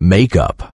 makeup.